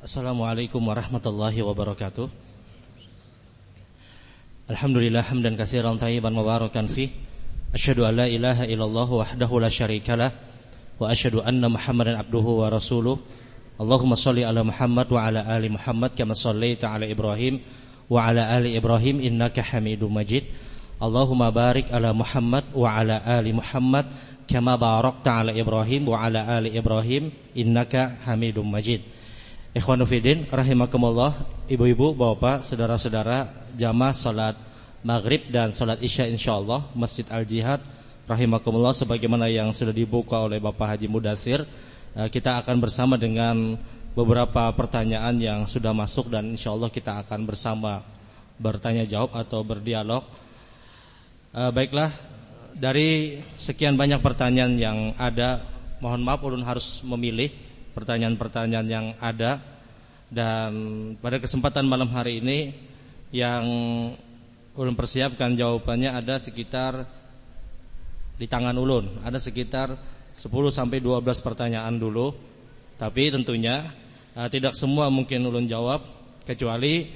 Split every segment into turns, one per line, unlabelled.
Assalamualaikum warahmatullahi wabarakatuh. Alhamdulillah hamdan katsiran tayyiban mubarakan fi Asyhadu an la ilaha illallah wahdahu la syarikalah wa asyhadu anna Muhammadan abduhu wa rasuluh. Allahumma salli ala Muhammad wa ala ali Muhammad kama sallaita ala Ibrahim wa ala ali Ibrahim innaka Hamidum Majid. Allahumma barik ala Muhammad wa ala ali Muhammad kama barakta ala Ibrahim wa ala ali Ibrahim innaka Hamidum Majid Ikhwanu Fidin rahimakumullah ibu-ibu bapak saudara-saudara jamaah salat maghrib dan salat isya insyaallah Masjid Al Jihad rahimakumullah sebagaimana yang sudah dibuka oleh Bapak Haji Mudasir eh, kita akan bersama dengan beberapa pertanyaan yang sudah masuk dan insyaallah kita akan bersama bertanya jawab atau berdialog. Eh, baiklah dari sekian banyak pertanyaan yang ada mohon maaf ulun harus memilih pertanyaan-pertanyaan yang ada. Dan pada kesempatan malam hari ini yang ulun persiapkan jawabannya ada sekitar di tangan ulun. Ada sekitar 10 sampai 12 pertanyaan dulu. Tapi tentunya uh, tidak semua mungkin ulun jawab kecuali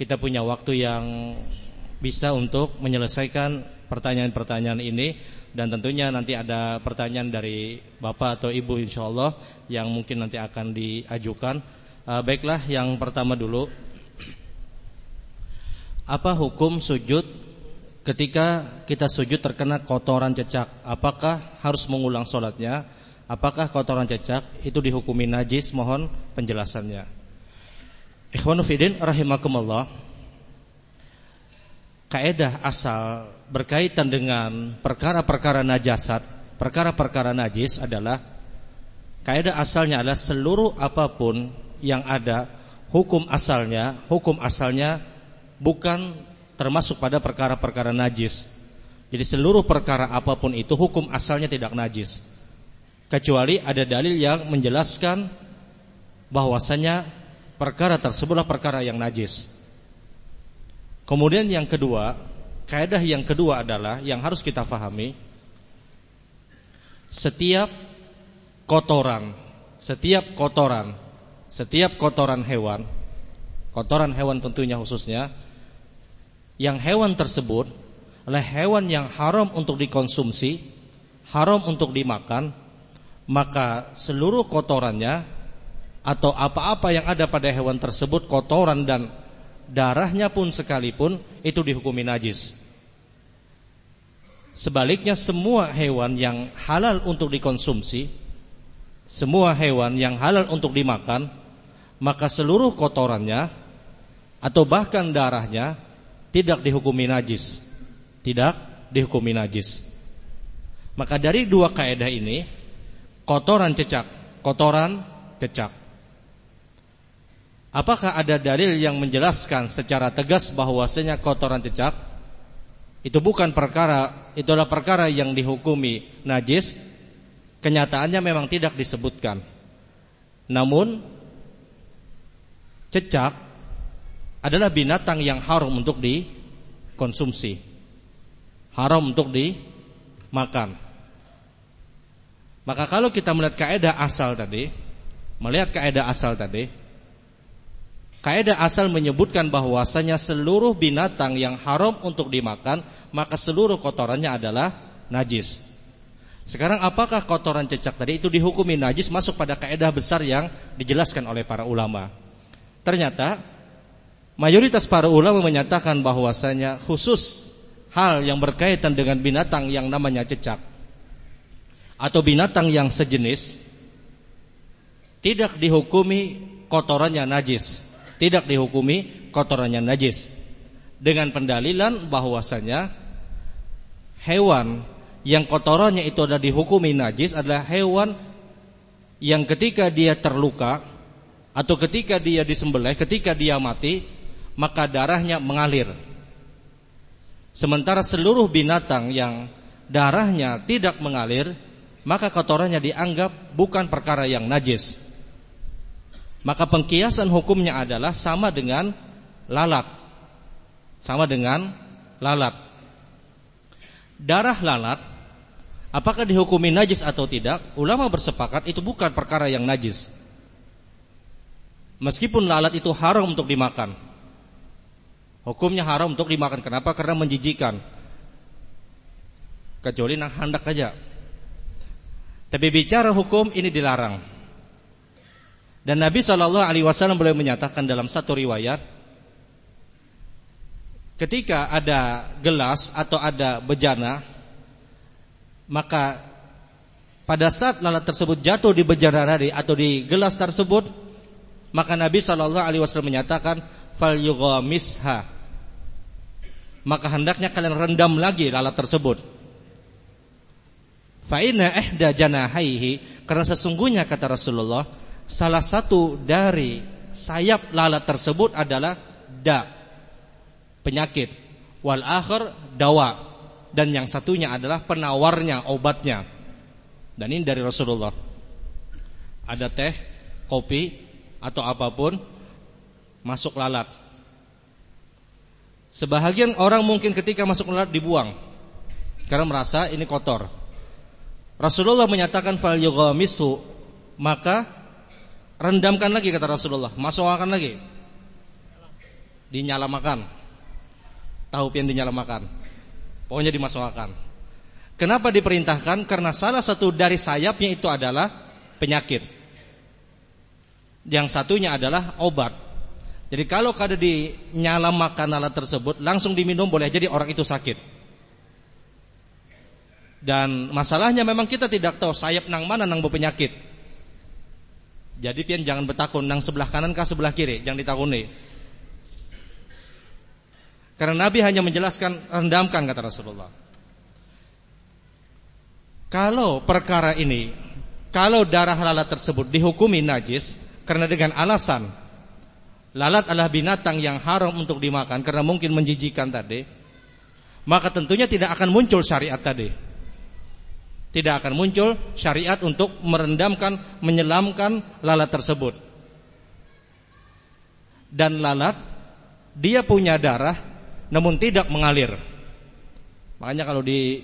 kita punya waktu yang bisa untuk menyelesaikan pertanyaan-pertanyaan ini dan tentunya nanti ada pertanyaan dari Bapak atau Ibu insya Allah yang mungkin nanti akan diajukan. Uh, baiklah yang pertama dulu. Apa hukum sujud ketika kita sujud terkena kotoran cecak? Apakah harus mengulang sholatnya? Apakah kotoran cecak itu dihukumi najis? Mohon penjelasannya. Ikhwanufidin rahimakumullah. Kaedah asal berkaitan dengan perkara-perkara najasat, perkara-perkara najis adalah kaidah asalnya adalah seluruh apa pun yang ada hukum asalnya, hukum asalnya bukan termasuk pada perkara-perkara najis. Jadi seluruh perkara apa pun itu hukum asalnya tidak najis. Kecuali ada dalil yang menjelaskan bahwasanya perkara tersebutlah perkara yang najis. Kemudian yang kedua, Kaidah yang kedua adalah yang harus kita pahami setiap kotoran, setiap kotoran, setiap kotoran hewan, kotoran hewan tentunya khususnya yang hewan tersebut adalah hewan yang haram untuk dikonsumsi, haram untuk dimakan, maka seluruh kotorannya atau apa-apa yang ada pada hewan tersebut kotoran dan darahnya pun sekalipun itu dihukumi najis. Sebaliknya semua hewan yang halal untuk dikonsumsi Semua hewan yang halal untuk dimakan Maka seluruh kotorannya Atau bahkan darahnya Tidak dihukumi najis. Tidak dihukumi najis. Maka dari dua kaedah ini Kotoran cecak Kotoran cecak. Apakah ada dalil yang menjelaskan secara tegas bahwasanya kotoran cecak itu bukan perkara, itu adalah perkara yang dihukumi najis. Kenyataannya memang tidak disebutkan. Namun cecak adalah binatang yang haram untuk dikonsumsi. Haram untuk dimakan. Maka kalau kita melihat kaidah asal tadi, melihat kaidah asal tadi, Kaidah asal menyebutkan bahwasanya seluruh binatang yang haram untuk dimakan maka seluruh kotorannya adalah najis. Sekarang apakah kotoran cecak tadi itu dihukumi najis masuk pada kaidah besar yang dijelaskan oleh para ulama? Ternyata mayoritas para ulama menyatakan bahwasanya khusus hal yang berkaitan dengan binatang yang namanya cecak atau binatang yang sejenis tidak dihukumi kotorannya najis tidak dihukumi kotorannya najis dengan pendalilan bahwasanya hewan yang kotorannya itu adalah dihukumi najis adalah hewan yang ketika dia terluka atau ketika dia disembelih, ketika dia mati, maka darahnya mengalir. Sementara seluruh binatang yang darahnya tidak mengalir, maka kotorannya dianggap bukan perkara yang najis. Maka pengkiasan hukumnya adalah sama dengan lalat. Sama dengan lalat. Darah lalat apakah dihukumi najis atau tidak? Ulama bersepakat itu bukan perkara yang najis. Meskipun lalat itu haram untuk dimakan. Hukumnya haram untuk dimakan. Kenapa? Karena menjijikan. Kecuali nang hendak aja. Tapi bicara hukum ini dilarang. Dan Nabi Shallallahu Alaihi Wasallam boleh menyatakan dalam satu riwayat, ketika ada gelas atau ada bejana, maka pada saat lalat tersebut jatuh di bejana tadi atau di gelas tersebut, maka Nabi Shallallahu Alaihi Wasallam menyatakan fal yughamisha. Maka hendaknya kalian rendam lagi lalat tersebut. Fa'ina ehda janahaihi karena sesungguhnya kata Rasulullah salah satu dari sayap lalat tersebut adalah da penyakit wal akhir dawa dan yang satunya adalah penawarnya obatnya. Dan ini dari Rasulullah. Ada teh, kopi, atau apa pun masuk lalat. Sebahagian orang mungkin ketika masuk lalat dibuang karena merasa ini kotor. Rasulullah menyatakan fal yughamisu maka rendamkan lagi kata Rasulullah, masukkan lagi. Dinyalamakan. Tahu pian dinyalamakan. Pokoknya dimasukkan. Kenapa diperintahkan? Karena salah satu dari sayapnya itu adalah penyakit. Yang satunya adalah obat. Jadi kalau kada dinyala makan alat tersebut langsung diminum boleh jadi orang itu sakit. Dan masalahnya memang kita tidak tahu sayap nang mana nang berpenyakit. Jadi pian jangan bertakun nang sebelah kanan kah sebelah kiri, jangan ditakuni. Karena Nabi hanya menjelaskan rendamkan kata Rasulullah. Kalau perkara ini, kalau darah lalat tersebut dihukumi najis, karena dengan alasan lalat adalah binatang yang haram untuk dimakan karena mungkin menjijikan tadi, maka tentunya tidak akan muncul syariat tadi. Tidak akan muncul syariat untuk merendamkan, menyelamkan lalat tersebut. Dan lalat dia punya darah namun tidak mengalir. Makanya kalau di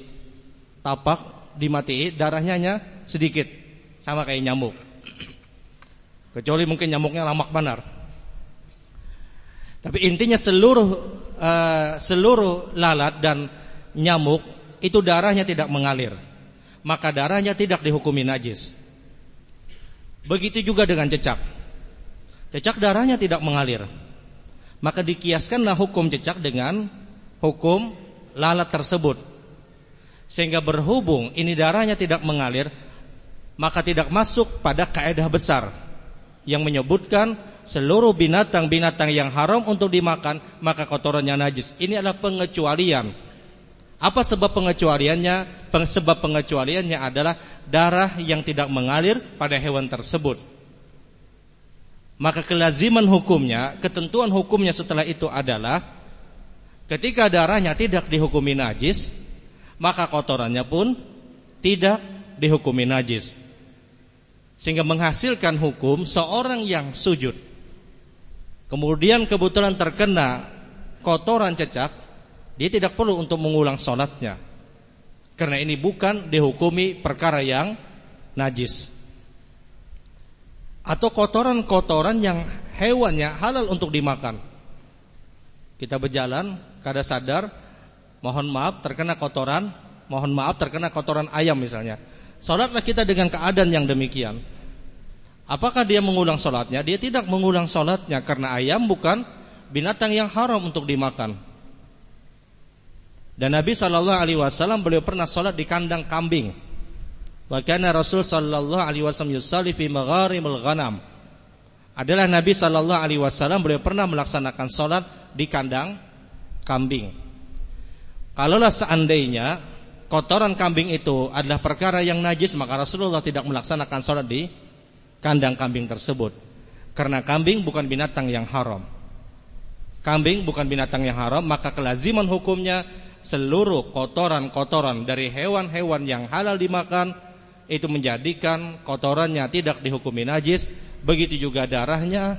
tapak dimati darahnya hanya sedikit sama kayak nyamuk. Kecuali mungkin nyamuknya lamak banar. Tapi intinya seluruh uh, seluruh lalat dan nyamuk itu darahnya tidak mengalir. Maka darahnya tidak dihukumi najis. Begitu juga dengan cecak. Cecak darahnya tidak mengalir. Maka dikiaskanlah hukum cecak dengan hukum lalat tersebut. Sehingga berhubung ini darahnya tidak mengalir, maka tidak masuk pada kaedah besar yang menyebutkan seluruh binatang-binatang yang haram untuk dimakan maka kotorannya najis. Ini adalah pengecualian. Apa sebab pengecualiannya? Sebab pengecualiannya adalah darah yang tidak mengalir pada hewan tersebut. Maka kelaziman hukumnya, ketentuan hukumnya setelah itu adalah ketika darahnya tidak dihukumi najis, maka kotorannya pun tidak dihukumi najis. Sehingga menghasilkan hukum seorang yang sujud Kemudian kebetulan terkena kotoran cecak Dia tidak perlu untuk mengulang sholatnya Karena ini bukan dihukumi perkara yang najis Atau kotoran-kotoran yang hewannya halal untuk dimakan Kita berjalan, kada sadar Mohon maaf terkena kotoran Mohon maaf terkena kotoran ayam misalnya Salatlah kita dengan keadaan yang demikian. Apakah dia mengulang salatnya? Dia tidak mengulang salatnya karena ayam bukan binatang yang haram untuk dimakan. Dan Nabi Shallallahu Alaihi Wasallam beliau pernah salat di kandang kambing. Wakana Rasul Shallallahu Alaihi Wasallam yusali fi magharimul ghanam. Adalah Nabi Shallallahu Alaihi Wasallam beliau pernah melaksanakan salat di kandang kambing. Kalaulah seandainya kotoran kambing itu adalah perkara yang najis maka Rasulullah tidak melaksanakan sholat di kandang kambing tersebut karena kambing bukan binatang yang haram kambing bukan binatang yang haram maka kelaziman hukumnya seluruh kotoran-kotoran dari hewan-hewan yang halal dimakan itu menjadikan kotorannya tidak dihukumi najis begitu juga darahnya.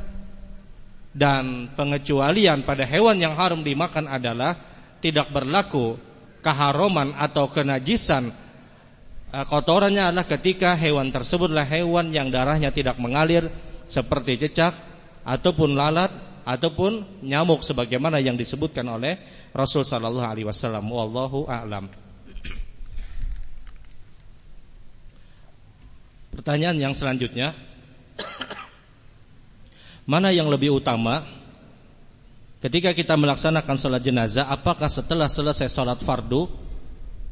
Dan pengecualian pada hewan yang haram dimakan adalah tidak berlaku keharuman atau kenajisan. Eh, kotorannya adalah ketika hewan tersebutlah hewan yang darahnya tidak mengalir seperti cecak ataupun lalat ataupun nyamuk sebagaimana yang disebutkan oleh Rasul sallallahu alaihi wasallam. Wallahu a'lam. Pertanyaan yang selanjutnya. Mana yang lebih utama? Ketika kita melaksanakan sholat jenazah Apakah setelah selesai sholat fardu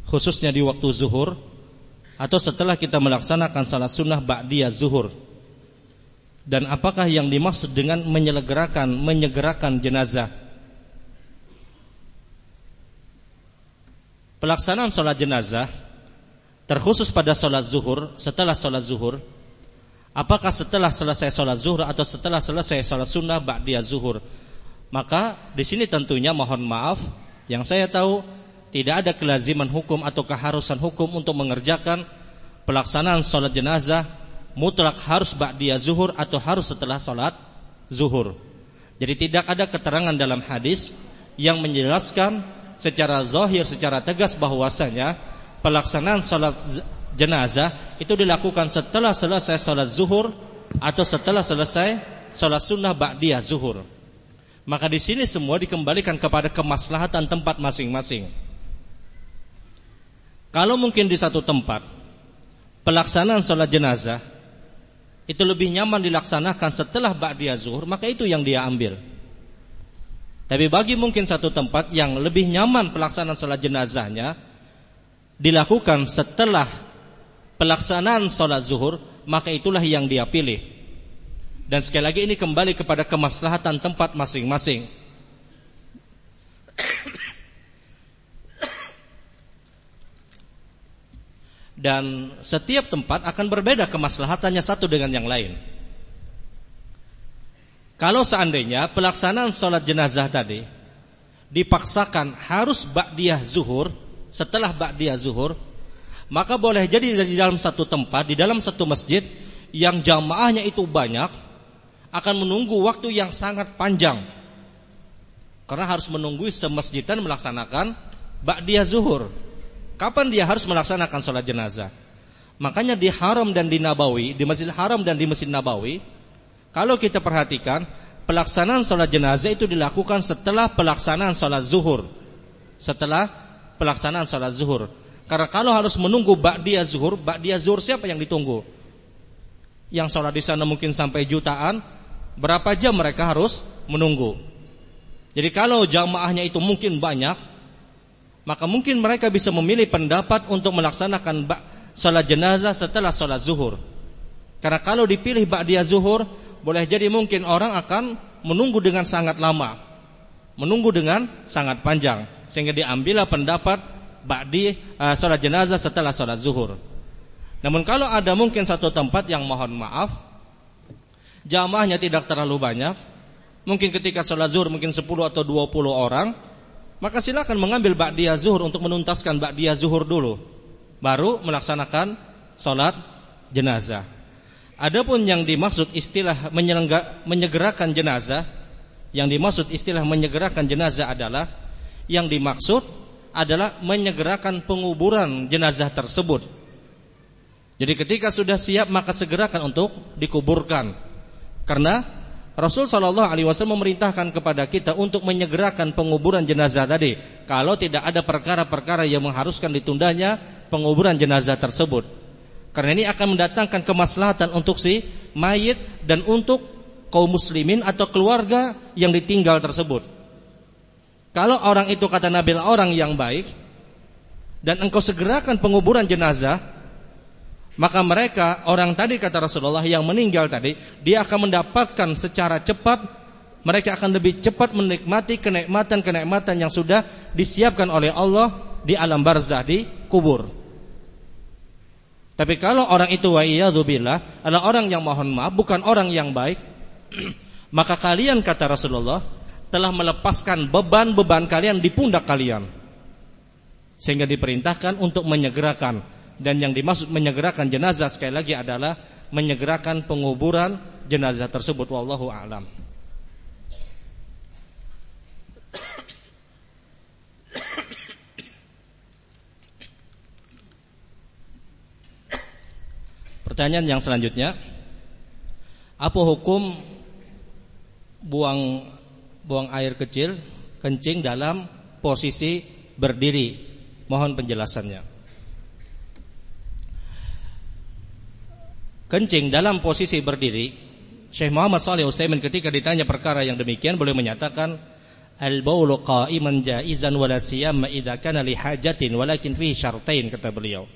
Khususnya di waktu zuhur Atau setelah kita melaksanakan sholat sunnah Ba'diyah zuhur Dan apakah yang dimaksud dengan menyegerakan Menyegerakan jenazah? Pelaksanaan sholat jenazah terkhusus pada sholat zuhur setelah sholat zuhur apakah setelah selesai sholat zuhur atau setelah selesai sholat sunnah ba'diyah zuhur? Maka di sini tentunya mohon maaf yang saya tahu tidak ada kelaziman hukum atau keharusan hukum untuk mengerjakan pelaksanaan sholat jenazah mutlak harus ba'diyah zuhur atau harus setelah sholat zuhur jadi tidak ada keterangan dalam hadis yang menjelaskan secara zahir secara tegas bahwasanya pelaksanaan salat jenazah itu dilakukan setelah selesai salat zuhur atau setelah selesai salat sunnah ba'diyah zuhur. Maka di sini semua dikembalikan kepada kemaslahatan tempat masing-masing. Kalau mungkin di satu tempat pelaksanaan salat jenazah itu lebih nyaman dilaksanakan setelah ba'diyah zuhur, maka itu yang dia ambil. Tapi bagi mungkin satu tempat yang lebih nyaman pelaksanaan salat jenazahnya dilakukan setelah pelaksanaan sholat zuhur maka itulah yang dia pilih dan sekali lagi ini kembali kepada kemaslahatan tempat masing-masing dan setiap tempat akan berbeda kemaslahatannya satu dengan yang lain. Kalau seandainya pelaksanaan sholat jenazah tadi dipaksakan harus ba'diyah zuhur setelah ba'diyah zuhur maka boleh jadi di dalam satu tempat di dalam satu masjid yang jamaahnya itu banyak akan menunggu waktu yang sangat panjang. Karena harus menunggu semasjidan melaksanakan ba'diyah zuhur kapan dia harus melaksanakan sholat jenazah makanya di haram dan di nabawi di masjid haram dan di masjid nabawi kalau kita perhatikan pelaksanaan sholat jenazah itu dilakukan setelah pelaksanaan sholat zuhur setelah pelaksanaan salat zuhur. Karena kalau harus menunggu ba'diyah zuhur, ba'diyah zuhur siapa yang ditunggu? Yang salat di sana mungkin sampai jutaan, berapa jam mereka harus menunggu? Jadi kalau jamaahnya itu mungkin banyak, maka mungkin mereka bisa memilih pendapat untuk melaksanakan salat jenazah setelah salat zuhur. Karena kalau dipilih ba'diyah zuhur, boleh jadi mungkin orang akan menunggu dengan sangat lama. Menunggu dengan sangat panjang sehingga diambillah pendapat ba'di uh, salat jenazah setelah salat zuhur. Namun kalau ada mungkin satu tempat yang mohon maaf jamaahnya tidak terlalu banyak, mungkin ketika salat zuhur mungkin 10 atau 20 orang, maka silakan mengambil ba'diyah zuhur untuk menuntaskan ba'diyah zuhur dulu, baru melaksanakan salat jenazah. Adapun yang dimaksud istilah menyegerakan jenazah, yang dimaksud istilah menyegerakan jenazah adalah yang dimaksud adalah menyegerakan penguburan jenazah tersebut. Jadi ketika sudah siap maka segerakan untuk dikuburkan. Karena Rasul Shallallahu Alaihi Wasallam memerintahkan kepada kita untuk menyegerakan penguburan jenazah tadi. Kalau tidak ada perkara-perkara yang mengharuskan ditundanya penguburan jenazah tersebut. Karena ini akan mendatangkan kemaslahatan untuk si mayit dan untuk kaum muslimin atau keluarga yang ditinggal tersebut. Kalau orang itu kata Nabi orang yang baik dan engkau segerakan penguburan jenazah, maka mereka orang tadi kata Rasulullah yang meninggal tadi, dia akan mendapatkan secara cepat mereka akan lebih cepat menikmati kenikmatan-kenikmatan yang sudah disiapkan oleh Allah di alam barzah di kubur. Tapi kalau orang itu wa iyadzubillah adalah orang yang mohon maaf bukan orang yang baik, maka kalian kata Rasulullah telah melepaskan beban-beban kalian di pundak kalian. Sehingga diperintahkan untuk menyegerakan dan yang dimaksud menyegerakan jenazah sekali lagi adalah menyegerakan penguburan jenazah tersebut wallahu a'lam. Pertanyaan yang selanjutnya Apa hukum buang buang air kecil, kencing dalam posisi berdiri. Mohon penjelasannya. Kencing dalam posisi berdiri, Syekh Muhammad Saleh Utsaimin ketika ditanya perkara yang demikian boleh menyatakan al-baulu qa'iman jaizan wala siyama idza kana li hajatin walakin fihi syartain kata beliau.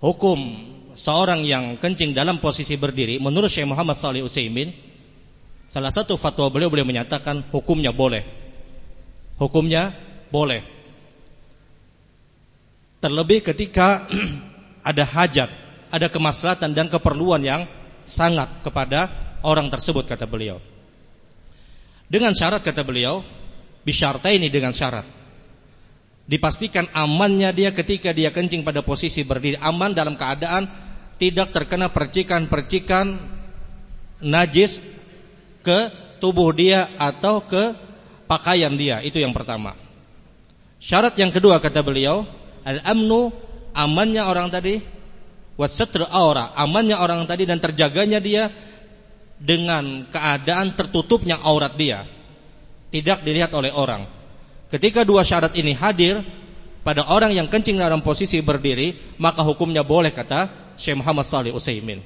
Hukum seorang yang kencing dalam posisi berdiri menurut Syekh Muhammad Saleh Utsaimin salah satu fatwa beliau boleh menyatakan hukumnya boleh. Hukumnya boleh. Terlebih ketika ada hajat, ada kemaslahatan dan keperluan yang sangat kepada orang tersebut kata beliau. Dengan syarat kata beliau, bisyarta ini dengan syarat. Dipastikan amannya dia ketika dia kencing pada posisi berdiri, aman dalam keadaan tidak terkena percikan-percikan najis ke tubuh dia atau ke pakaian dia. Itu yang pertama. Syarat yang kedua kata beliau, al-amnu amannya orang tadi wasatr aura, amannya orang tadi dan terjaganya dia dengan keadaan tertutupnya aurat dia. Tidak dilihat oleh orang. Ketika dua syarat ini hadir pada orang yang kencing dalam posisi berdiri, maka hukumnya boleh kata Syekh Muhammad Salih Utsaimin.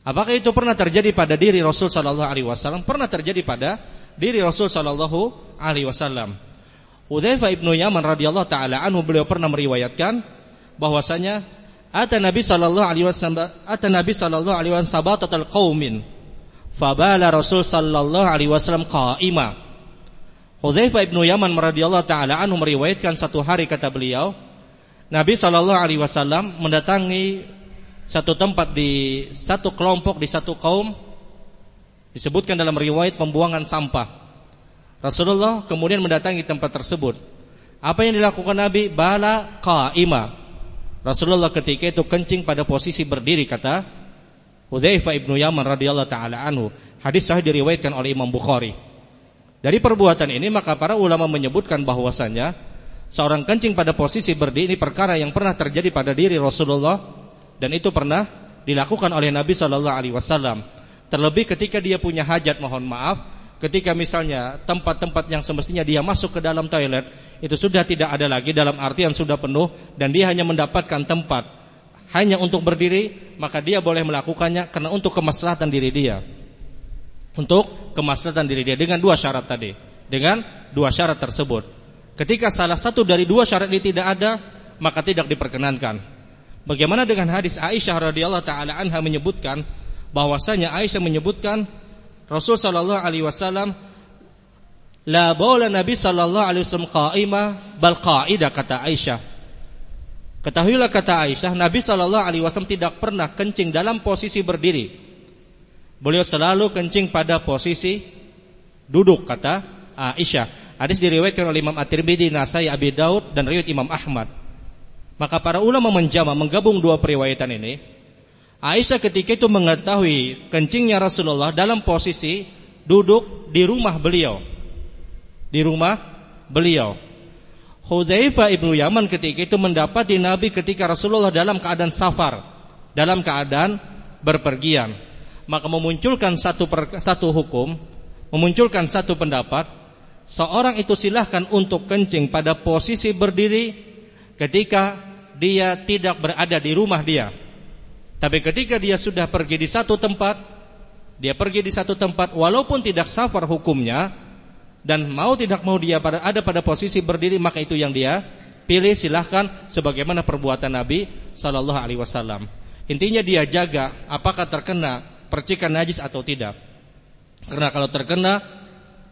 Apakah itu pernah terjadi pada diri Rasul sallallahu alaihi wasallam? Pernah terjadi pada diri Rasul sallallahu alaihi wasallam. Udzaifah ibnu Yaman radhiyallahu taala anhu beliau pernah meriwayatkan bahwasanya Ata Nabi sallallahu alaihi wasallam ata Nabi sallallahu alaihi wasallam sabatatul qaumin. Fabala Rasul sallallahu alaihi wasallam qa'ima. Hudzaifah ibnu Yaman radhiyallahu taala anhu meriwayatkan satu hari kata beliau, Nabi sallallahu alaihi wasallam mendatangi satu tempat di satu kelompok di satu kaum disebutkan dalam riwayat pembuangan sampah. Rasulullah kemudian mendatangi tempat tersebut. Apa yang dilakukan Nabi? Bala qa'ima. Rasulullah ketika itu kencing pada posisi berdiri kata Hudzaifah ibnu Yaman radhiyallahu taala anhu. Hadis sahih diriwayatkan oleh Imam Bukhari. Dari perbuatan ini maka para ulama menyebutkan bahwasanya seorang kencing pada posisi berdiri ini perkara yang pernah terjadi pada diri Rasulullah dan itu pernah dilakukan oleh Nabi Shallallahu alaihi wasallam. Terlebih ketika dia punya hajat mohon maaf, ketika misalnya tempat-tempat yang semestinya dia masuk ke dalam toilet itu sudah tidak ada lagi dalam artian sudah penuh dan dia hanya mendapatkan tempat hanya untuk berdiri, maka dia boleh melakukannya karena untuk kemaslahatan diri dia. Untuk kemaslahatan diri dia dengan dua syarat tadi. Dengan dua syarat tersebut. Ketika salah satu dari dua syarat ini tidak ada, maka tidak diperkenankan. Bagaimana dengan hadis Aisyah radhiyallahu taala anha menyebutkan bahwasanya Aisyah menyebutkan Rasul sallallahu alaihi wasallam La baula Nabi sallallahu alaihi wasallam qa'imah bal qa'ida kata Aisyah. Ketahuilah kata Aisyah, Nabi sallallahu alaihi wasallam tidak pernah kencing dalam posisi berdiri. Beliau selalu kencing pada posisi duduk kata Aisyah. Hadis diriwayatkan oleh Imam At-Tirmidzi, Nasai, Abi Daud dan riwayat Imam Ahmad. Maka para ulama menjama menggabung dua periwayatan ini. Aisyah ketika itu mengetahui kencingnya Rasulullah dalam posisi duduk di rumah beliau di rumah beliau. Hudzaifah ibnu Yaman ketika itu mendapati Nabi ketika Rasulullah dalam keadaan safar, dalam keadaan berpergian. Maka memunculkan satu per, satu hukum, memunculkan satu pendapat, seorang itu silahkan untuk kencing pada posisi berdiri ketika dia tidak berada di rumah dia. Tapi ketika dia sudah pergi di satu tempat, dia pergi di satu tempat walaupun tidak safar hukumnya, dan mau tidak mau dia pada ada pada posisi berdiri maka itu yang dia pilih silahkan sebagaimana perbuatan Nabi Shallallahu Alaihi Wasallam. Intinya dia jaga apakah terkena percikan najis atau tidak. Karena kalau terkena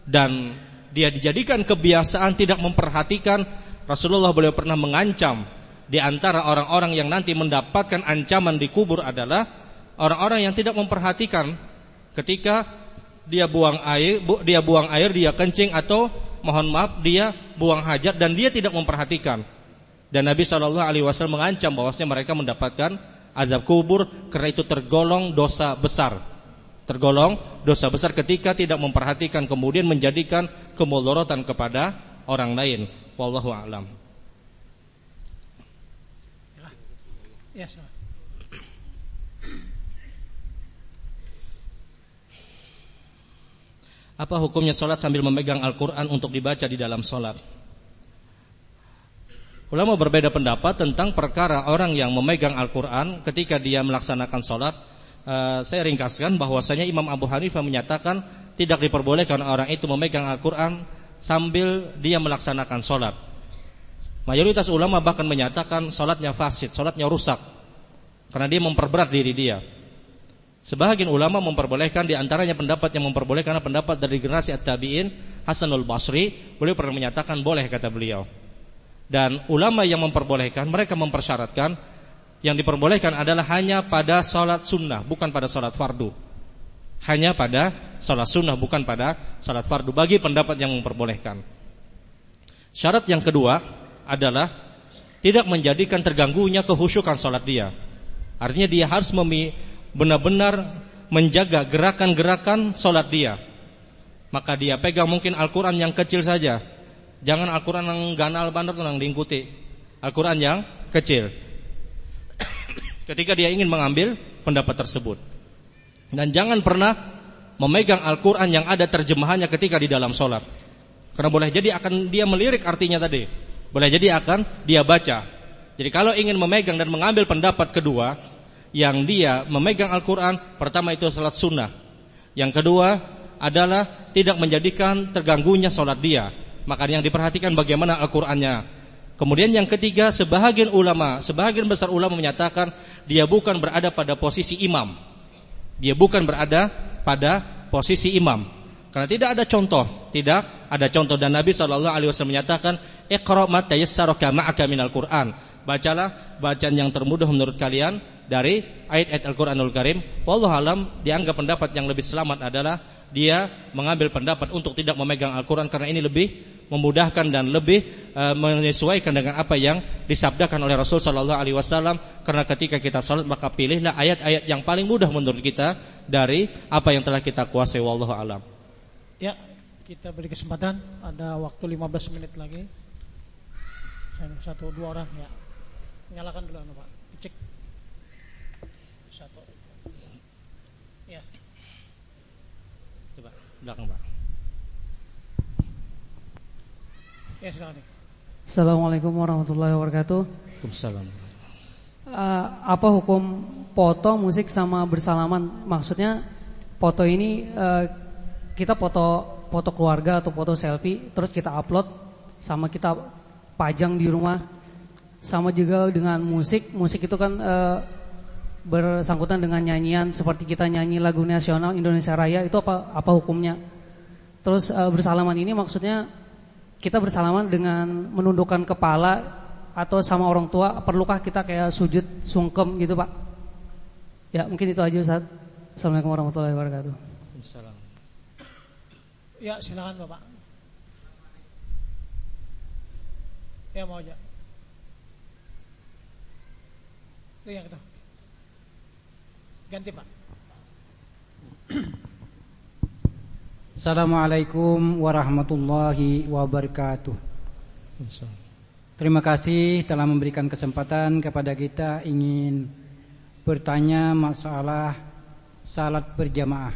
dan dia dijadikan kebiasaan tidak memperhatikan Rasulullah beliau pernah mengancam di antara orang-orang yang nanti mendapatkan ancaman di kubur adalah orang-orang yang tidak memperhatikan ketika dia buang air, bu, dia buang air, dia kencing atau mohon maaf dia buang hajat dan dia tidak memperhatikan. Dan Nabi Shallallahu Alaihi Wasallam mengancam bahwasanya mereka mendapatkan azab kubur karena itu tergolong dosa besar. Tergolong dosa besar ketika tidak memperhatikan kemudian menjadikan kemulorotan kepada orang lain. Wallahu a'lam. Ya, Apa hukumnya sholat sambil memegang Al-Quran untuk dibaca di dalam sholat? Ulama berbeda pendapat tentang perkara orang yang memegang Al-Quran ketika dia melaksanakan sholat. Uh, saya ringkaskan bahwasanya Imam Abu Hanifah menyatakan tidak diperbolehkan orang itu memegang Al-Quran sambil dia melaksanakan sholat. Mayoritas ulama bahkan menyatakan sholatnya fasid, sholatnya rusak. Karena dia memperberat diri dia. Sebagian ulama memperbolehkan di antaranya pendapat yang memperbolehkan pendapat dari generasi at-tabi'in Hasanul Basri, beliau pernah menyatakan boleh kata beliau. Dan ulama yang memperbolehkan mereka mempersyaratkan yang diperbolehkan adalah hanya pada salat sunnah, bukan pada salat fardu. Hanya pada salat sunnah, bukan pada salat fardu. Bagi pendapat yang memperbolehkan. Syarat yang kedua adalah tidak menjadikan terganggunya kehusukan salat dia. Artinya dia harus benar-benar menjaga gerakan-gerakan sholat dia. Maka dia pegang mungkin Al-Quran yang kecil saja. Jangan Al-Quran yang ganal bandar yang diikuti. Al-Quran yang kecil. Ketika dia ingin mengambil pendapat tersebut. Dan jangan pernah memegang Al-Quran yang ada terjemahannya ketika di dalam sholat. Karena boleh jadi akan dia melirik artinya tadi. Boleh jadi akan dia baca. Jadi kalau ingin memegang dan mengambil pendapat kedua, yang dia memegang Al-Quran Pertama itu salat sunnah. Yang kedua adalah tidak menjadikan terganggunya salat dia. Maka yang diperhatikan bagaimana Al-Qurannya. Kemudian yang ketiga Sebahagian ulama Sebahagian besar ulama menyatakan Dia bukan berada pada posisi imam. Dia bukan berada pada posisi imam. Karena tidak ada contoh Tidak ada contoh. Dan Nabi SAW menyatakan Iqra ma tayassaraka ma'aka minal Qur'an. Bacalah bacaan yang termudah menurut kalian dari ayat-ayat Al-Qur'anul Karim. Wallahu alam dianggap pendapat yang lebih selamat adalah dia mengambil pendapat untuk tidak memegang Al-Qur'an karena ini lebih memudahkan dan lebih uh, menyesuaikan dengan apa yang disabdakan oleh Rasul wasallam karena ketika kita salat maka pilihlah ayat-ayat yang paling mudah menurut kita dari apa yang telah kita kuasai wallahu alam.
Ya, kita beri kesempatan ada waktu 15 menit lagi. Satu dua orang ya. Nyalakan dulu Pak. Cek. Satu. Ya.
Coba belakang Pak.
Ya silakan.
Assalamualaikum warahmatullahi wabarakatuh.
Waalaikumsalam.
Uh, apa hukum foto musik sama bersalaman? Maksudnya foto ini uh, kita foto foto keluarga atau foto selfie terus kita upload sama kita pajang di rumah sama juga dengan musik, musik itu kan e, bersangkutan dengan nyanyian seperti kita nyanyi lagu nasional Indonesia Raya itu apa apa hukumnya? Terus e, bersalaman ini maksudnya kita bersalaman dengan menundukkan kepala atau sama orang tua, perlukah kita kayak sujud sungkem gitu, Pak? Ya, mungkin itu aja Ustaz. Assalamualaikum warahmatullahi wabarakatuh.
Assalamualaikum. Ya, silakan Bapak. Ya, mau aja. Itu yang itu. Ganti Pak.
Assalamualaikum warahmatullahi wabarakatuh. Terima kasih telah memberikan kesempatan kepada kita ingin bertanya masalah salat berjamaah.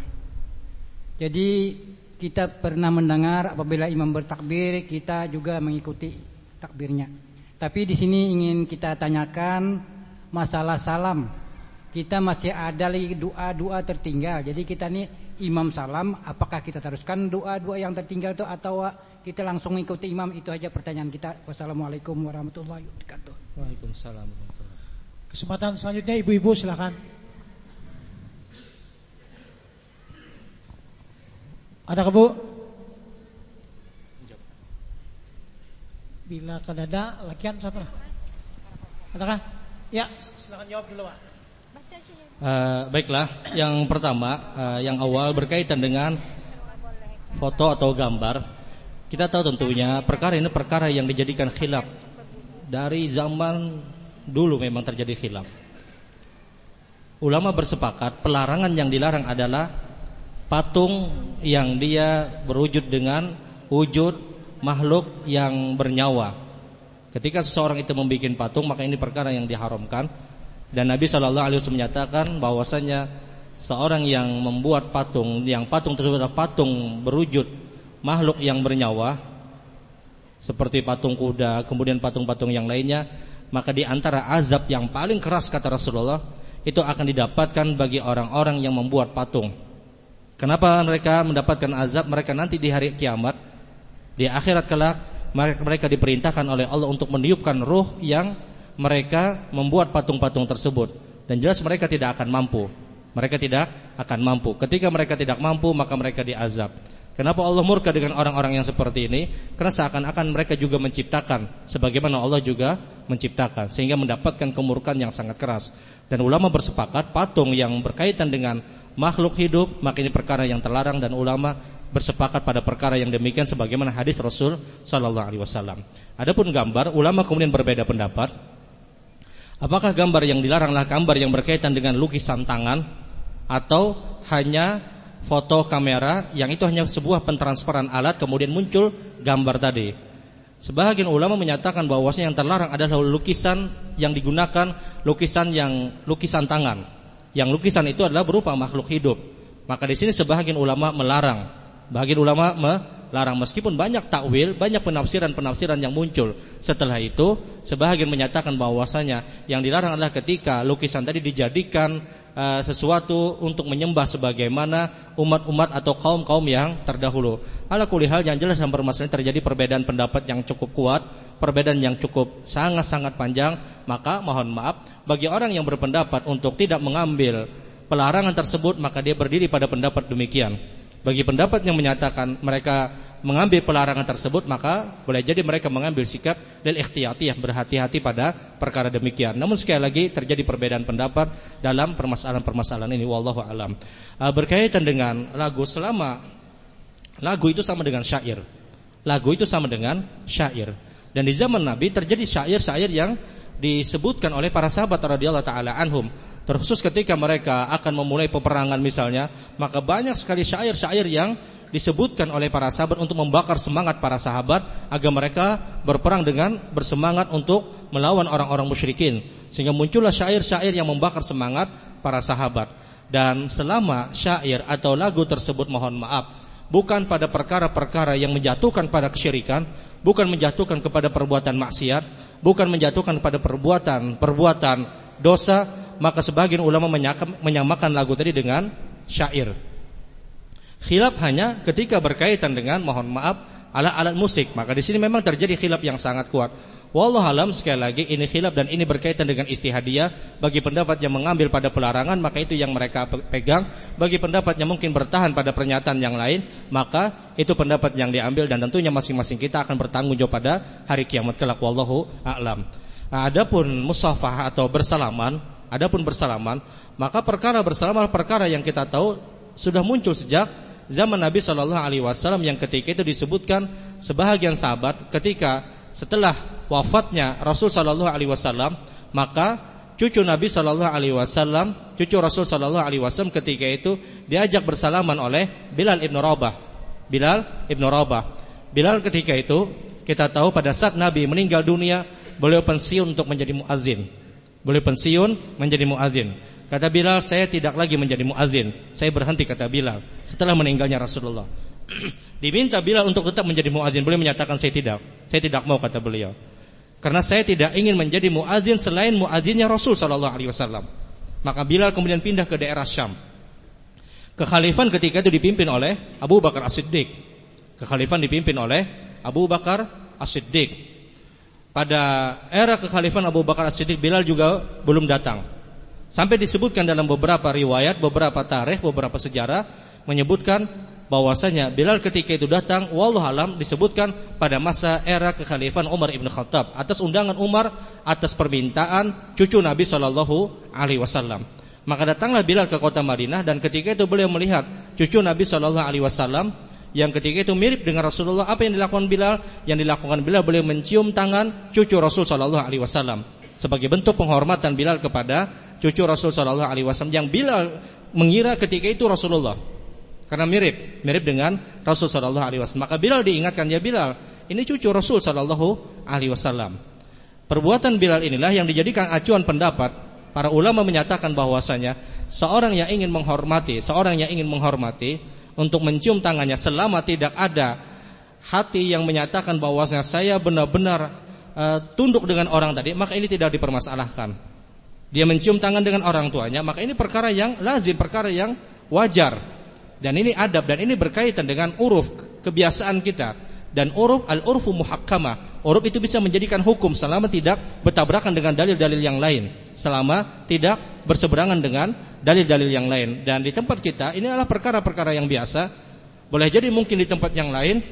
Jadi kita pernah mendengar apabila imam bertakbir kita juga mengikuti takbirnya. Tapi di sini ingin kita tanyakan masalah salam. Kita masih ada lagi doa-doa tertinggal. Jadi kita nih imam salam, apakah kita teruskan doa-doa yang tertinggal itu atau kita langsung ikuti imam? Itu aja pertanyaan kita. Wassalamualaikum warahmatullahi wabarakatuh.
Waalaikumsalam
Kesempatan selanjutnya ibu-ibu silakan. Ada kebu? Bila kadada lakian satu. Adakah? Ya, silakan jawab dulu, Pak.
Uh, baiklah, yang pertama, uh, yang awal berkaitan dengan foto atau gambar. Kita tahu tentunya perkara ini perkara yang dijadikan khilaf dari zaman dulu memang terjadi khilaf. Ulama bersepakat pelarangan yang dilarang adalah patung yang dia berwujud dengan wujud makhluk yang bernyawa Ketika seseorang itu membuat patung maka ini perkara yang diharamkan dan Nabi Shallallahu Alaihi Wasallam menyatakan bahwasanya seorang yang membuat patung yang patung tersebut adalah patung berwujud makhluk yang bernyawa seperti patung kuda, kemudian patung-patung yang lainnya, maka di antara azab yang paling keras kata Rasulullah itu akan didapatkan bagi orang-orang yang membuat patung. Kenapa mereka mendapatkan azab? Mereka nanti di hari kiamat, di akhirat kelak, mereka diperintahkan oleh Allah untuk meniupkan ruh yang mereka membuat patung-patung tersebut. Dan jelas mereka tidak akan mampu. Mereka tidak akan mampu. Ketika mereka tidak mampu, maka mereka diazab. Kenapa Allah murka dengan orang-orang yang seperti ini? Karena seakan-akan mereka juga menciptakan sebagaimana Allah juga menciptakan sehingga mendapatkan kemurkaan yang sangat keras. Dan ulama bersepakat patung yang berkaitan dengan makhluk hidup maka ini perkara yang terlarang dan ulama bersepakat pada perkara yang demikian sebagaimana hadis Rasul sallallahu alaihi wasallam. Adapun gambar, ulama kemudian berbeda pendapat. Apakah gambar yang dilaranglah gambar yang berkaitan dengan lukisan tangan atau hanya foto kamera yang itu hanya sebuah pentransferan alat kemudian muncul gambar tadi. Sebagian ulama menyatakan bahwasanya yang terlarang adalah lukisan yang digunakan lukisan yang lukisan tangan. Yang lukisan itu adalah berupa makhluk hidup. Maka di sini sebagian ulama melarang. Bagian ulama melarang meskipun banyak takwil, banyak penafsiran-penafsiran yang muncul. Setelah itu, sebagian menyatakan bahwasanya yang dilarang adalah ketika lukisan tadi dijadikan uh, sesuatu untuk menyembah sebagaimana umat-umat atau kaum-kaum yang terdahulu. Ala kulihal yang jelas dalam permasalahan terjadi perbedaan pendapat yang cukup kuat, perbedaan yang cukup sangat-sangat panjang, maka mohon maaf bagi orang yang berpendapat untuk tidak mengambil pelarangan tersebut maka dia berdiri pada pendapat demikian. Bagi pendapat yang menyatakan mereka mengambil pelarangan tersebut maka boleh jadi mereka mengambil sikap dan ikhtiyati yang berhati-hati pada perkara demikian. Namun sekali lagi terjadi perbedaan pendapat dalam permasalahan-permasalahan ini wallahu alam. Ah, berkaitan dengan lagu selama lagu itu sama dengan syair. Lagu itu sama dengan syair. Dan di zaman Nabi terjadi syair-syair yang disebutkan oleh para sahabat radhiyallahu taala anhum Terkhusus ketika mereka akan memulai peperangan misalnya, maka banyak sekali syair-syair yang disebutkan oleh para sahabat untuk membakar semangat para sahabat agar mereka berperang dengan bersemangat untuk melawan orang-orang musyrikin. Sehingga muncullah syair-syair yang membakar semangat para sahabat. Dan selama syair atau lagu tersebut mohon maaf bukan pada perkara-perkara yang menjatuhkan pada kesyirikan, bukan menjatuhkan kepada perbuatan maksiat, bukan menjatuhkan pada perbuatan-perbuatan dosa, maka sebagian ulama menyamakan lagu tadi dengan syair. Khilaf hanya ketika berkaitan dengan mohon maaf alat-alat musik. Maka di sini memang terjadi khilaf yang sangat kuat. Wallahu alam sekali lagi ini khilaf dan ini berkaitan dengan istihadiyah bagi pendapat yang mengambil pada pelarangan maka itu yang mereka pegang. Bagi pendapat yang mungkin bertahan pada pernyataan yang lain maka itu pendapat yang diambil dan tentunya masing-masing kita akan bertanggung jawab pada hari kiamat kelak wallahu a'lam. Nah, adapun musafah atau bersalaman Adapun bersalaman, maka perkara bersalaman perkara yang kita tahu sudah muncul sejak zaman Nabi Shallallahu Alaihi Wasallam yang ketika itu disebutkan sebahagian sahabat ketika setelah wafatnya Rasul Shallallahu Alaihi Wasallam maka cucu Nabi Shallallahu Alaihi Wasallam cucu Rasul Shallallahu Alaihi Wasallam ketika itu diajak bersalaman oleh Bilal ibn Rabah. Bilal ibn Rabah. Bilal ketika itu kita tahu pada saat Nabi meninggal dunia beliau pensiun untuk menjadi muazin boleh pensiun menjadi muadzin. Kata Bilal, saya tidak lagi menjadi muadzin. Saya berhenti kata Bilal setelah meninggalnya Rasulullah. Diminta Bilal untuk tetap menjadi muadzin, boleh menyatakan saya tidak. Saya tidak mau kata beliau. Karena saya tidak ingin menjadi muadzin selain muadzinnya Rasul sallallahu alaihi wasallam. Maka Bilal kemudian pindah ke daerah Syam. Kekhalifan ketika itu dipimpin oleh Abu Bakar As-Siddiq. Kekhalifan dipimpin oleh Abu Bakar As-Siddiq. Pada era kekhalifan Abu Bakar As-Siddiq Bilal juga belum datang. Sampai disebutkan dalam beberapa riwayat, beberapa tarikh, beberapa sejarah menyebutkan bahwasanya Bilal ketika itu datang wallahu alam disebutkan pada masa era kekhalifan Umar Ibn Khattab atas undangan Umar atas permintaan cucu Nabi Shallallahu alaihi wasallam. Maka datanglah Bilal ke kota Madinah dan ketika itu beliau melihat cucu Nabi Shallallahu alaihi wasallam yang ketika itu mirip dengan Rasulullah. Apa yang dilakukan Bilal? Yang dilakukan Bilal beliau mencium tangan cucu Rasul Shallallahu Alaihi Wasallam sebagai bentuk penghormatan Bilal kepada cucu Rasul Shallallahu Alaihi Wasallam yang Bilal mengira ketika itu Rasulullah karena mirip mirip dengan Rasul Shallallahu Alaihi Wasallam. Maka Bilal diingatkan ya Bilal, ini cucu Rasul Shallallahu Alaihi Wasallam. Perbuatan Bilal inilah yang dijadikan acuan pendapat para ulama menyatakan bahwasanya seorang yang ingin menghormati, seorang yang ingin menghormati untuk mencium tangannya selama tidak ada hati yang menyatakan bahwasanya saya benar-benar uh, tunduk dengan orang tadi, maka ini tidak dipermasalahkan. Dia mencium tangan dengan orang tuanya, maka ini perkara yang lazim, perkara yang wajar. Dan ini adab dan ini berkaitan dengan uruf kebiasaan kita dan uruf al-urfu muhakkama. Uruf itu bisa menjadikan hukum selama tidak bertabrakan dengan dalil-dalil yang lain, selama tidak berseberangan dengan dalil-dalil yang lain. Dan di tempat kita ini adalah perkara-perkara yang biasa. Boleh jadi mungkin di tempat yang lain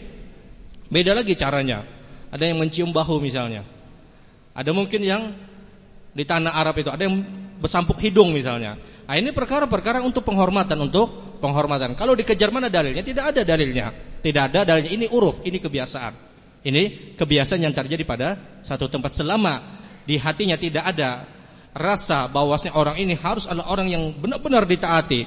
beda lagi caranya. Ada yang mencium bahu misalnya. Ada mungkin yang di tanah Arab itu ada yang bersampuk hidung misalnya. Nah, ini perkara-perkara untuk penghormatan, untuk penghormatan. Kalau dikejar mana dalilnya? Tidak ada dalilnya. Tidak ada dalilnya. Ini uruf, ini kebiasaan. Ini kebiasaan yang terjadi pada satu tempat selama di hatinya tidak ada rasa bahwasanya orang ini harus adalah orang yang benar-benar ditaati.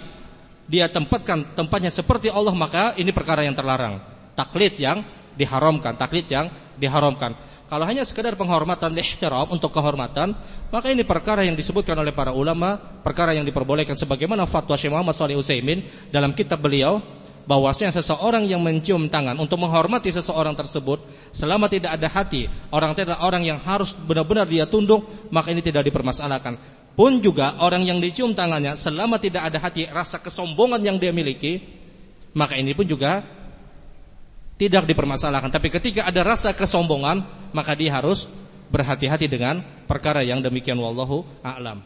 Dia tempatkan tempatnya seperti Allah maka ini perkara yang terlarang. Taklid yang diharamkan, taklid yang diharamkan. Kalau hanya sekedar penghormatan ihtiram untuk kehormatan, maka ini perkara yang disebutkan oleh para ulama, perkara yang diperbolehkan sebagaimana fatwa Syekh Muhammad Shalih Utsaimin dalam kitab beliau bahwasanya seseorang yang mencium tangan untuk menghormati seseorang tersebut selama tidak ada hati, orang tidak orang yang harus benar-benar dia tunduk, maka ini tidak dipermasalahkan. Pun juga orang yang dicium tangannya selama tidak ada hati rasa kesombongan yang dia miliki, maka ini pun juga tidak dipermasalahkan. Tapi ketika ada rasa kesombongan, maka dia harus berhati-hati dengan perkara yang demikian wallahu a'lam.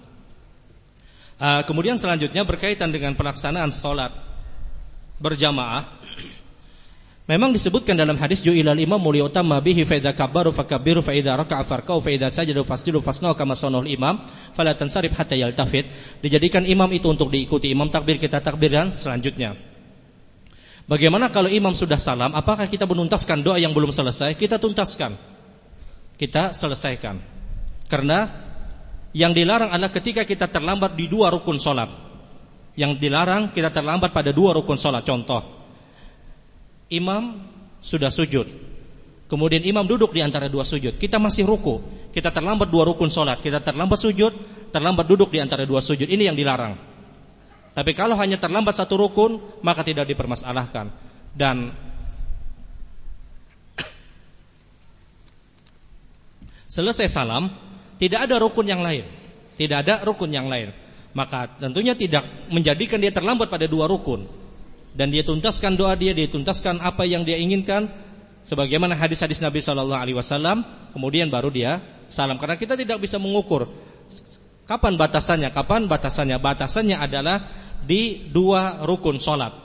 Uh, kemudian selanjutnya berkaitan dengan pelaksanaan sholat berjamaah. Memang disebutkan dalam hadis ju'ilal imam utama bihi fa idza kabbaru fakabbiru fa idza raka'a farka'u fa idza sajada fasjudu kama sanul imam fala tansarif hatta yaltafit. Dijadikan imam itu untuk diikuti imam takbir kita takbir dan selanjutnya. Bagaimana kalau imam sudah salam, apakah kita menuntaskan doa yang belum selesai? Kita tuntaskan. Kita selesaikan. Karena yang dilarang adalah ketika kita terlambat di dua rukun sholat. Yang dilarang kita terlambat pada dua rukun sholat. Contoh, imam sudah sujud. Kemudian imam duduk di antara dua sujud. Kita masih ruku. Kita terlambat dua rukun sholat. Kita terlambat sujud, terlambat duduk di antara dua sujud. Ini yang dilarang. Tapi kalau hanya terlambat satu rukun, maka tidak dipermasalahkan. Dan selesai salam, tidak ada rukun yang lain. Tidak ada rukun yang lain. Maka tentunya tidak menjadikan dia terlambat pada dua rukun. Dan dia tuntaskan doa dia, dia tuntaskan apa yang dia inginkan sebagaimana hadis-hadis Nabi Shallallahu alaihi kemudian baru dia salam karena kita tidak bisa mengukur kapan batasannya, kapan batasannya. Batasannya adalah di dua rukun sholat.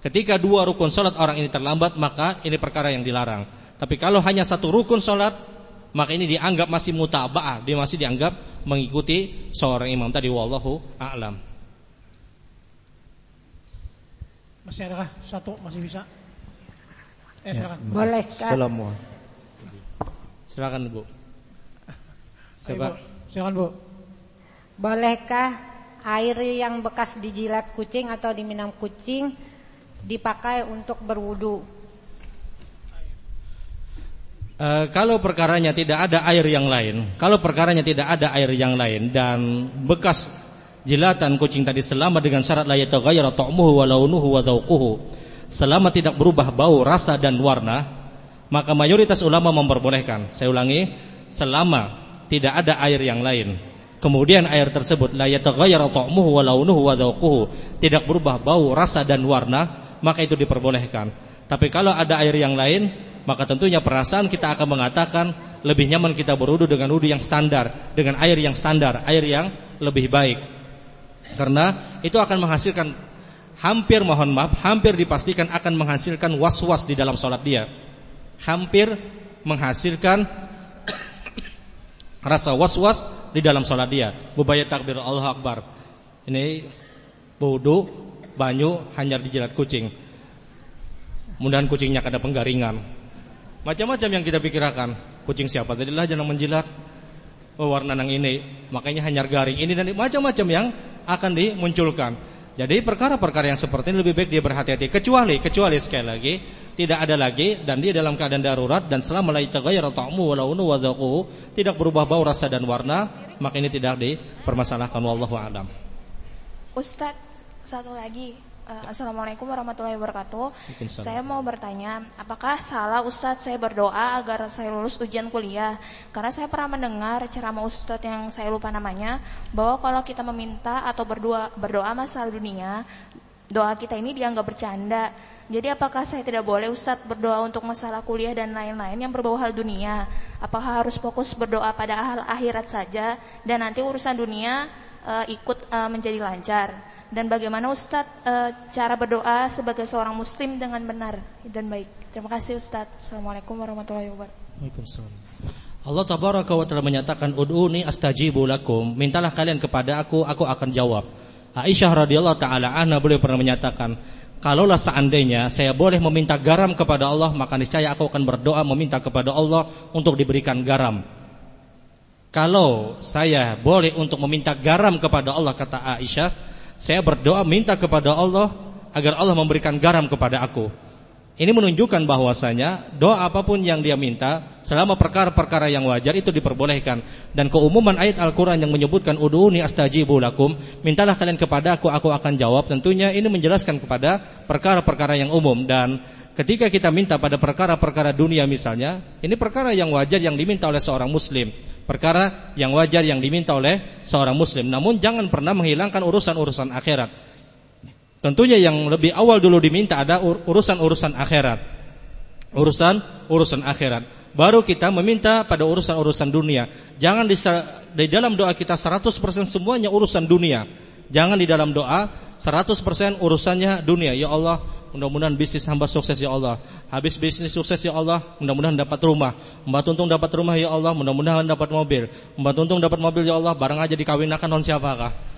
Ketika dua rukun sholat orang ini terlambat, maka ini perkara yang dilarang. Tapi kalau hanya satu rukun sholat, maka ini dianggap masih mutaba'ah, dia masih dianggap mengikuti seorang imam tadi. Wallahu a'lam.
Masih ada satu masih bisa? Eh, silakan.
Ya, Bolehkah?
Assalamualaikum. Silakan Bu.
Siapa? Silakan Bu.
Bolehkah air yang bekas dijilat kucing atau diminum kucing dipakai untuk berwudu.
Uh, kalau perkaranya tidak ada air yang lain, kalau perkaranya tidak ada air yang lain dan bekas jilatan kucing tadi selama dengan syarat la yataghayyara ta'muhu wa launuhu wa dhauquhu, selama tidak berubah bau, rasa dan warna, maka mayoritas ulama memperbolehkan. Saya ulangi, selama tidak ada air yang lain Kemudian air tersebut la yataghayyaru ta'muhu wa launuhu wa dhauquhu, tidak berubah bau, rasa dan warna, maka itu diperbolehkan. Tapi kalau ada air yang lain, maka tentunya perasaan kita akan mengatakan lebih nyaman kita berwudu dengan wudu yang standar, dengan air yang standar, air yang lebih baik. Karena itu akan menghasilkan hampir mohon maaf, hampir dipastikan akan menghasilkan was-was di dalam sholat dia. Hampir menghasilkan rasa was-was di dalam sholat dia. Bubayat takbir Allah Akbar. Ini wudu, banyu, hanya dijilat kucing. Mudahan kucingnya kada penggaringan. Macam-macam yang kita pikirkan. Kucing siapa tadi lah jangan menjilat. Oh, warna nang ini, makanya hanya garing ini dan macam-macam yang akan dimunculkan. Jadi perkara-perkara yang seperti ini lebih baik dia berhati-hati kecuali kecuali sekali lagi tidak ada lagi dan dia dalam keadaan darurat dan selama la yataghayyara ta'mu wa launu wa tidak berubah bau rasa dan warna maka ini tidak dipermasalahkan wallahu a'lam.
Ustadz, satu lagi. Uh, Assalamualaikum warahmatullahi wabarakatuh. Saya mau bertanya, apakah salah Ustadz saya berdoa agar saya lulus ujian kuliah? Karena saya pernah mendengar ceramah Ustadz yang saya lupa namanya, bahwa kalau kita meminta atau berdoa berdoa masalah dunia, doa kita ini dianggap bercanda. Jadi apakah saya tidak boleh Ustadz berdoa untuk masalah kuliah dan lain-lain yang berbau hal dunia? Apakah harus fokus berdoa pada hal akhirat saja dan nanti urusan dunia uh, ikut uh, menjadi lancar? Dan bagaimana Ustadz e, cara berdoa sebagai seorang muslim dengan benar dan baik. Terima kasih Ustadz. Assalamualaikum warahmatullahi wabarakatuh.
Allah tabaraka wa taala menyatakan ud'uni astajibu lakum. Mintalah kalian kepada aku, aku akan jawab. Aisyah radhiyallahu taala anha beliau pernah menyatakan, kalaulah seandainya saya boleh meminta garam kepada Allah, maka niscaya aku akan berdoa meminta kepada Allah untuk diberikan garam. Kalau saya boleh untuk meminta garam kepada Allah kata Aisyah, saya berdoa minta kepada Allah agar Allah memberikan garam kepada aku. Ini menunjukkan bahwasanya doa apa pun yang dia minta selama perkara-perkara yang wajar itu diperbolehkan dan keumuman ayat Al-Qur'an yang menyebutkan udhuni astajibu lakum, mintalah kalian kepada aku aku akan jawab. Tentunya ini menjelaskan kepada perkara-perkara yang umum dan ketika kita minta pada perkara-perkara dunia misalnya, ini perkara yang wajar yang diminta oleh seorang muslim perkara yang wajar yang diminta oleh seorang muslim. Namun jangan pernah menghilangkan urusan-urusan akhirat. Tentunya yang lebih awal dulu diminta ada urusan-urusan akhirat. Urusan-urusan akhirat. Baru kita meminta pada urusan-urusan dunia. Jangan di, di dalam doa kita 100% semuanya urusan dunia. Jangan di dalam doa 100% urusannya dunia. Ya Allah, Mudah-mudahan bisnis hamba sukses ya Allah. Habis bisnis sukses ya Allah, mudah-mudahan dapat rumah. Mbak Tuntung dapat rumah ya Allah, mudah-mudahan dapat mobil. Mbak Tuntung dapat mobil ya Allah, barang aja dikawinkan non siapakah?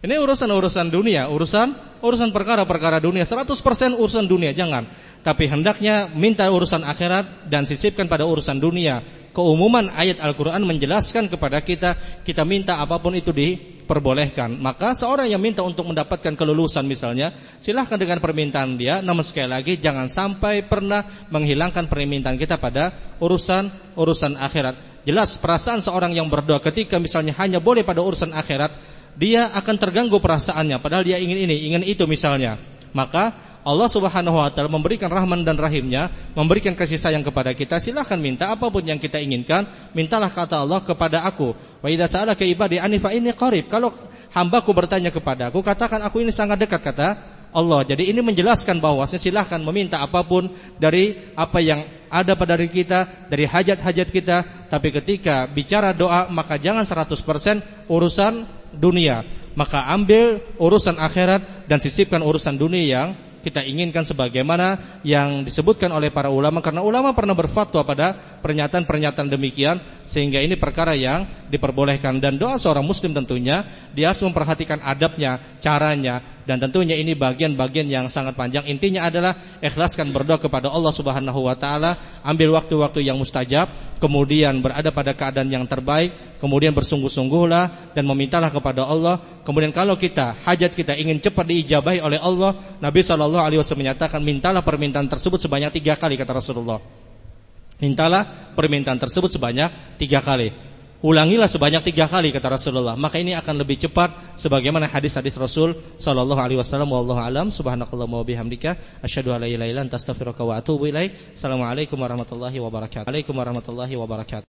Ini urusan-urusan dunia, urusan urusan perkara-perkara dunia, 100% urusan dunia, jangan. Tapi hendaknya minta urusan akhirat dan sisipkan pada urusan dunia. Keumuman ayat Al-Qur'an menjelaskan kepada kita, kita minta apa pun itu di diperbolehkan. Maka seorang yang minta untuk mendapatkan kelulusan misalnya, silahkan dengan permintaan dia. Namun sekali lagi jangan sampai pernah menghilangkan permintaan kita pada urusan urusan akhirat. Jelas perasaan seorang yang berdoa ketika misalnya hanya boleh pada urusan akhirat, dia akan terganggu perasaannya. Padahal dia ingin ini, ingin itu misalnya. Maka Allah Subhanahu wa taala memberikan rahman dan rahimnya, memberikan kasih sayang kepada kita, silahkan minta apa pun yang kita inginkan, mintalah kata Allah kepada aku. Wa idza sa'alaka ibadi anni fa inni qarib. Kalau hambaku bertanya kepada aku, katakan aku ini sangat dekat kata Allah. Jadi ini menjelaskan bahwa silahkan meminta apa pun dari apa yang ada pada diri kita, dari hajat-hajat kita, tapi ketika bicara doa maka jangan 100% urusan dunia. Maka ambil urusan akhirat dan sisipkan urusan dunia yang kita inginkan sebagaimana yang disebutkan oleh para ulama karena ulama pernah berfatwa pada pernyataan-pernyataan demikian sehingga ini perkara yang diperbolehkan. Dan doa seorang muslim tentunya dia harus memperhatikan adabnya, caranya dan tentunya ini bagian-bagian yang sangat panjang. Intinya adalah ikhlaskan berdoa kepada Allah Subhanahu wa taala, ambil waktu-waktu yang mustajab, kemudian berada pada keadaan yang terbaik, kemudian bersungguh-sungguhlah dan memintalah kepada Allah. Kemudian kalau kita hajat kita ingin cepat diijabahi oleh Allah, Nabi Shallallahu alaihi wasallam menyatakan mintalah permintaan tersebut sebanyak tiga kali kata Rasulullah. Mintalah permintaan tersebut sebanyak tiga kali. Ulangilah sebanyak tiga kali kata Rasulullah. Maka ini akan lebih cepat sebagaimana hadis-hadis Rasul Sallallahu Alaihi Wasallam. Wallahu alam. Subhanakallah wa bihamdika. Asyhadu an la ilaha illa anta astaghfiruka wa ilaik. Assalamualaikum warahmatullahi wabarakatuh. Waalaikumsalam warahmatullahi wabarakatuh.